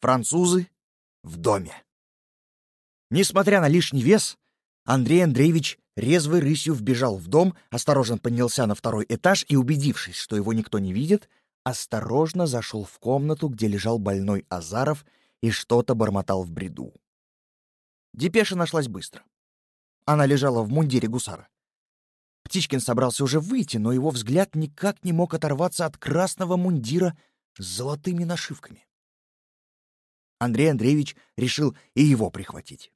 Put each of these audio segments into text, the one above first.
Французы в доме. Несмотря на лишний вес, Андрей Андреевич резвой рысью вбежал в дом, осторожно поднялся на второй этаж и, убедившись, что его никто не видит, осторожно зашел в комнату, где лежал больной Азаров и что-то бормотал в бреду. Депеша нашлась быстро. Она лежала в мундире гусара. Птичкин собрался уже выйти, но его взгляд никак не мог оторваться от красного мундира с золотыми нашивками. Андрей Андреевич решил и его прихватить.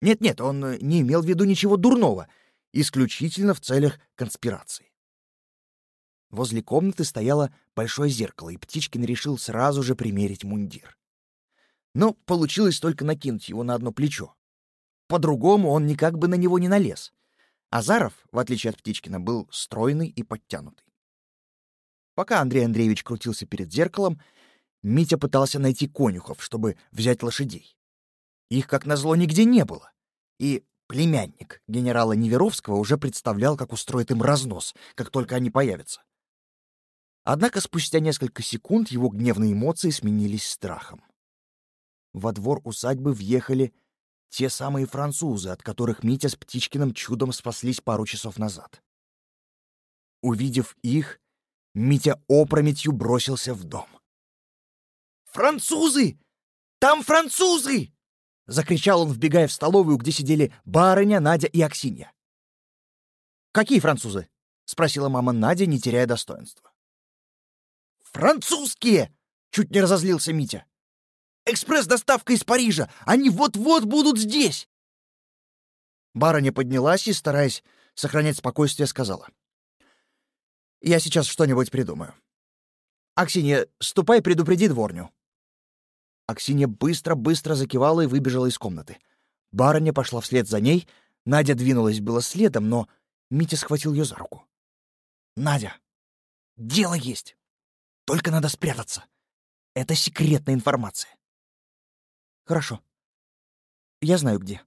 Нет-нет, он не имел в виду ничего дурного, исключительно в целях конспирации. Возле комнаты стояло большое зеркало, и Птичкин решил сразу же примерить мундир. Но получилось только накинуть его на одно плечо. По-другому он никак бы на него не налез. Азаров, в отличие от Птичкина, был стройный и подтянутый. Пока Андрей Андреевич крутился перед зеркалом, Митя пытался найти конюхов, чтобы взять лошадей. Их, как назло, нигде не было. И племянник генерала Неверовского уже представлял, как устроит им разнос, как только они появятся. Однако спустя несколько секунд его гневные эмоции сменились страхом. Во двор усадьбы въехали те самые французы, от которых Митя с Птичкиным чудом спаслись пару часов назад. Увидев их, Митя опрометью бросился в дом. «Французы! Там французы!» — закричал он, вбегая в столовую, где сидели барыня, Надя и Аксинья. «Какие французы?» — спросила мама Надя, не теряя достоинства. «Французские!» — чуть не разозлился Митя. «Экспресс-доставка из Парижа! Они вот-вот будут здесь!» Барыня поднялась и, стараясь сохранять спокойствие, сказала. «Я сейчас что-нибудь придумаю. Аксинья, ступай, предупреди дворню». Аксинья быстро-быстро закивала и выбежала из комнаты. Барыня пошла вслед за ней, Надя двинулась было следом, но Митя схватил ее за руку. «Надя, дело есть. Только надо спрятаться. Это секретная информация». «Хорошо. Я знаю, где».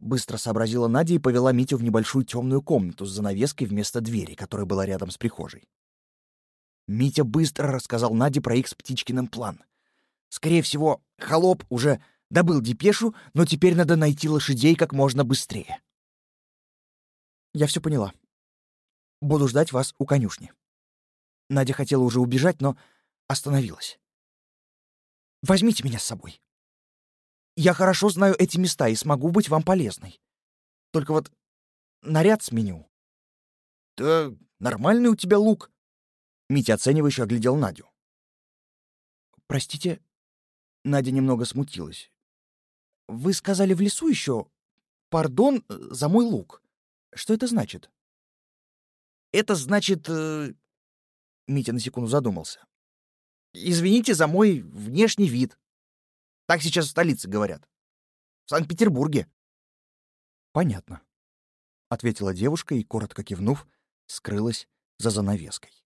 Быстро сообразила Надя и повела Митю в небольшую темную комнату с занавеской вместо двери, которая была рядом с прихожей. Митя быстро рассказал Наде про их с Птичкиным план — Скорее всего, холоп уже добыл депешу, но теперь надо найти лошадей как можно быстрее. Я все поняла. Буду ждать вас у конюшни. Надя хотела уже убежать, но остановилась. Возьмите меня с собой. Я хорошо знаю эти места и смогу быть вам полезной. Только вот наряд сменю. Да нормальный у тебя лук. Митя оценивающе оглядел Надю. Простите, Надя немного смутилась. «Вы сказали в лесу еще? Пардон э, за мой лук. Что это значит?» «Это значит...» э... Митя на секунду задумался. «Извините за мой внешний вид. Так сейчас в столице говорят. В Санкт-Петербурге». «Понятно», — ответила девушка и, коротко кивнув, скрылась за занавеской.